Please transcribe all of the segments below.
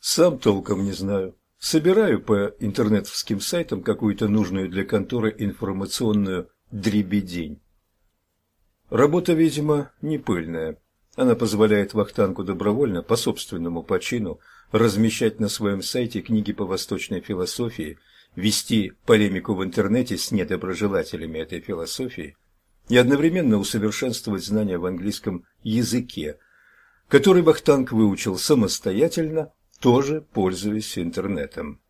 Сам толком не знаю. Собираю по интернетовским сайтам какую-то нужную для конторы информационную дребедень. Работа, видимо, не пыльная. Она позволяет Вахтангу добровольно, по собственному почину, размещать на своем сайте книги по восточной философии, вести полемику в интернете с недоброжелателями этой философии и одновременно усовершенствовать знания в английском языке, который Вахтанг выучил самостоятельно, тоже пользуясь интернетом.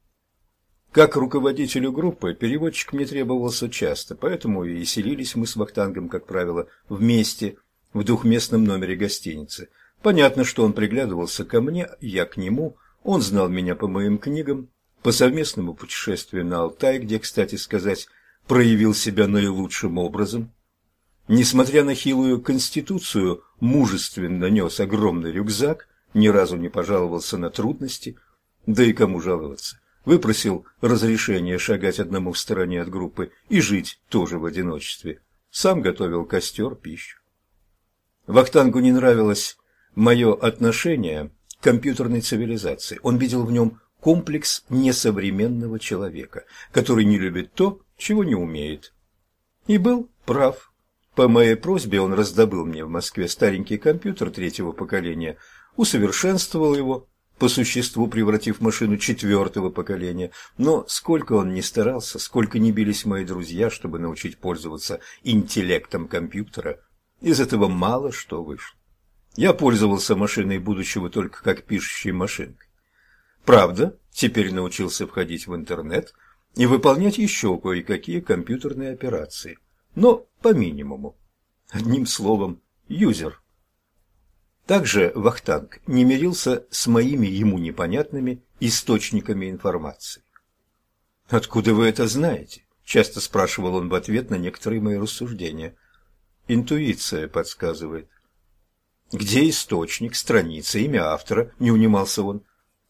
Как руководителю группы переводчик мне требовался часто, поэтому и селились мы с Вахтангом, как правило, вместе в двухместном номере гостиницы. Понятно, что он приглядывался ко мне, я к нему, он знал меня по моим книгам, по совместному путешествию на Алтай, где, кстати сказать, проявил себя наилучшим образом. Несмотря на хилую конституцию, мужественно нес огромный рюкзак, ни разу не пожаловался на трудности, да и кому жаловаться выпросил разрешение шагать одному в стороне от группы и жить тоже в одиночестве. Сам готовил костер, пищу. Вахтангу не нравилось мое отношение к компьютерной цивилизации. Он видел в нем комплекс несовременного человека, который не любит то, чего не умеет. И был прав. По моей просьбе он раздобыл мне в Москве старенький компьютер третьего поколения, усовершенствовал его, по существу превратив машину четвертого поколения. Но сколько он ни старался, сколько ни бились мои друзья, чтобы научить пользоваться интеллектом компьютера, из этого мало что вышло. Я пользовался машиной будущего только как пишущей машинкой. Правда, теперь научился входить в интернет и выполнять еще кое-какие компьютерные операции, но по минимуму. Одним словом, юзер. Также Вахтанг не мирился с моими ему непонятными источниками информации. «Откуда вы это знаете?» – часто спрашивал он в ответ на некоторые мои рассуждения. «Интуиция подсказывает». «Где источник, страница, имя автора?» – не унимался он.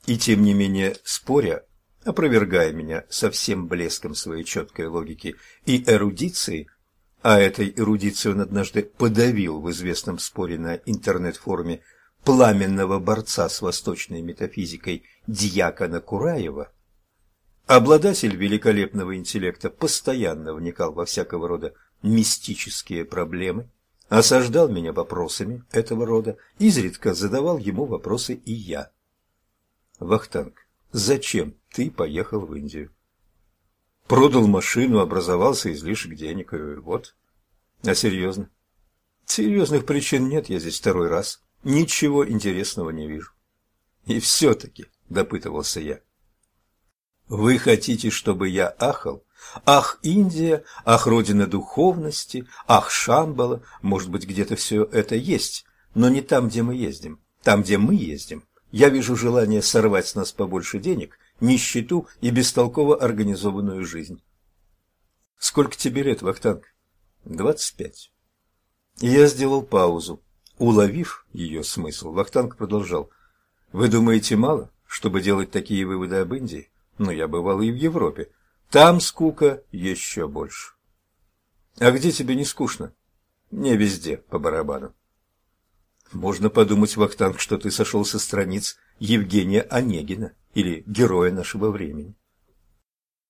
И тем не менее, споря, опровергая меня со всем блеском своей четкой логики и эрудиции, а этой эрудиции он однажды подавил в известном споре на интернет-форуме пламенного борца с восточной метафизикой Дьякона Кураева, обладатель великолепного интеллекта постоянно вникал во всякого рода мистические проблемы, осаждал меня вопросами этого рода, изредка задавал ему вопросы и я. Вахтанг, зачем ты поехал в Индию? Продал машину, образовался излишек денег, и вот. А серьезно? Серьезных причин нет, я здесь второй раз. Ничего интересного не вижу. И все-таки, допытывался я. Вы хотите, чтобы я ахал? Ах, Индия, ах, родина духовности, ах, Шамбала, может быть, где-то все это есть, но не там, где мы ездим. Там, где мы ездим, я вижу желание сорвать с нас побольше денег нищету и бестолково организованную жизнь. Сколько тебе лет, Вахтанг? Двадцать пять. Я сделал паузу. Уловив ее смысл, Вахтанг продолжал. Вы думаете мало, чтобы делать такие выводы об Индии? Но я бывал и в Европе. Там скука еще больше. А где тебе не скучно? Не везде, по барабану. Можно подумать, Вахтанг, что ты сошел со страниц Евгения Онегина или героя нашего времени.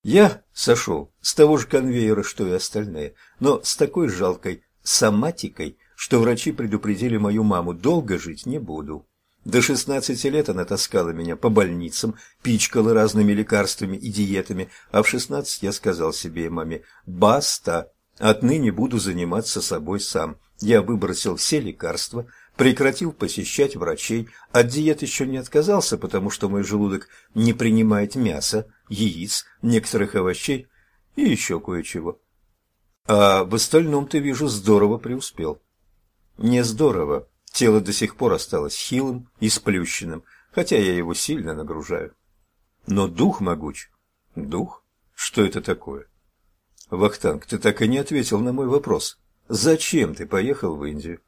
Я сошел с того же конвейера, что и остальные, но с такой жалкой соматикой, что врачи предупредили мою маму, долго жить не буду. До шестнадцати лет она таскала меня по больницам, пичкала разными лекарствами и диетами, а в шестнадцать я сказал себе и маме «Баста! Отныне буду заниматься собой сам». Я выбросил все лекарства, прекратил посещать врачей, от диет еще не отказался, потому что мой желудок не принимает мяса, яиц, некоторых овощей и еще кое-чего. А в остальном, ты, вижу, здорово преуспел. Не здорово. Тело до сих пор осталось хилым и сплющенным, хотя я его сильно нагружаю. Но дух могуч. Дух? Что это такое? Вахтанг, ты так и не ответил на мой вопрос. Зачем ты поехал в Индию?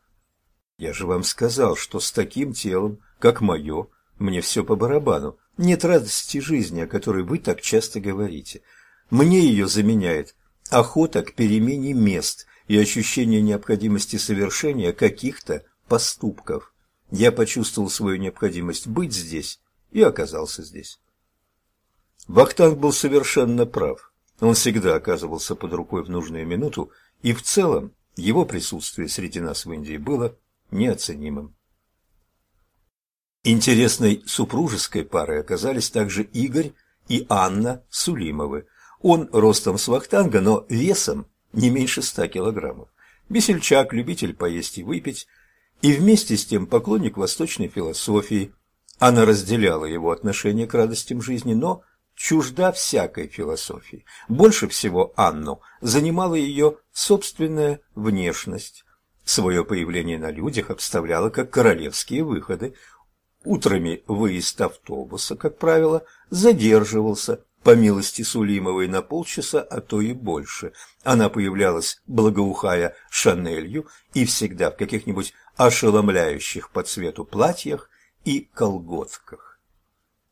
Я же вам сказал, что с таким телом, как мое, мне все по барабану. Нет радости жизни, о которой вы так часто говорите. Мне ее заменяет охота к перемене мест и ощущение необходимости совершения каких-то поступков. Я почувствовал свою необходимость быть здесь и оказался здесь. Вахтанг был совершенно прав. Он всегда оказывался под рукой в нужную минуту, и в целом его присутствие среди нас в Индии было неоценимым. Интересной супружеской парой оказались также Игорь и Анна Сулимовы. Он ростом с Вахтанга, но весом не меньше ста килограммов. Весельчак, любитель поесть и выпить, и вместе с тем поклонник восточной философии. Она разделяла его отношение к радостям жизни, но чужда всякой философии. Больше всего Анну занимала ее собственная внешность. Свое появление на людях обставляла как королевские выходы. Утрами выезд автобуса, как правило, задерживался, по милости Сулимовой, на полчаса, а то и больше. Она появлялась, благоухая шанелью, и всегда в каких-нибудь ошеломляющих по цвету платьях и колготках.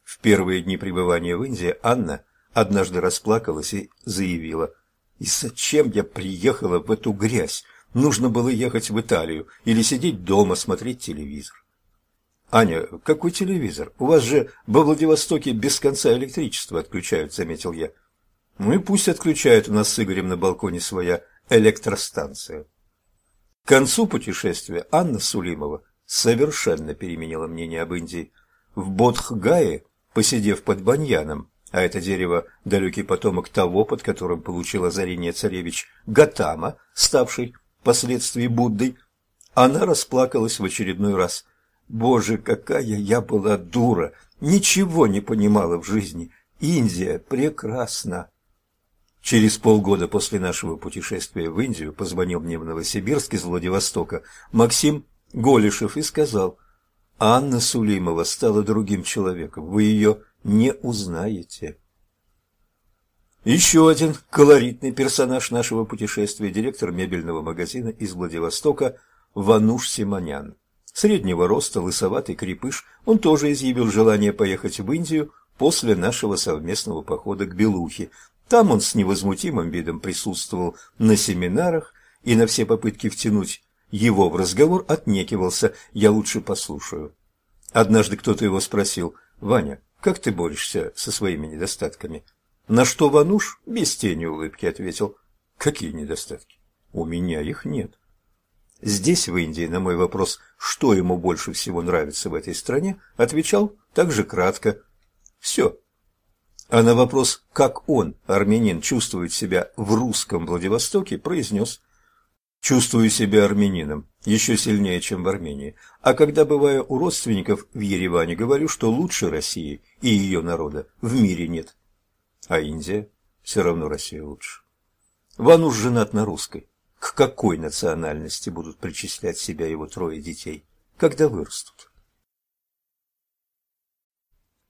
В первые дни пребывания в Индии Анна однажды расплакалась и заявила, «И зачем я приехала в эту грязь? Нужно было ехать в Италию или сидеть дома смотреть телевизор». «Аня, какой телевизор? У вас же во Владивостоке без конца электричество отключают», — заметил я. «Ну и пусть отключают, у нас с Игорем на балконе своя электростанция». К концу путешествия Анна Сулимова совершенно переменила мнение об Индии. В Бодхгае, посидев под баньяном, а это дерево – далекий потомок того, под которым получил озарение царевич Гатама, ставший впоследствии Буддой, она расплакалась в очередной раз. Боже, какая я была дура! Ничего не понимала в жизни. Индия прекрасна. Через полгода после нашего путешествия в Индию позвонил мне в Новосибирск из Владивостока Максим Голишев и сказал, «Анна Сулимова стала другим человеком, вы ее не узнаете». Еще один колоритный персонаж нашего путешествия – директор мебельного магазина из Владивостока Вануш Симонян. Среднего роста, лысоватый крепыш, он тоже изъявил желание поехать в Индию после нашего совместного похода к Белухе. Там он с невозмутимым видом присутствовал на семинарах и на все попытки втянуть его в разговор отнекивался «я лучше послушаю». Однажды кто-то его спросил «Ваня, как ты борешься со своими недостатками?» На что Вануш без тени улыбки ответил «Какие недостатки? У меня их нет». Здесь, в Индии, на мой вопрос, что ему больше всего нравится в этой стране, отвечал также кратко «все». А на вопрос, как он, армянин, чувствует себя в русском Владивостоке, произнес «чувствую себя армянином, еще сильнее, чем в Армении, а когда бываю у родственников в Ереване, говорю, что лучше России и ее народа в мире нет. А Индия? Все равно Россия лучше. Вануш женат на русской. К какой национальности будут причислять себя его трое детей, когда вырастут?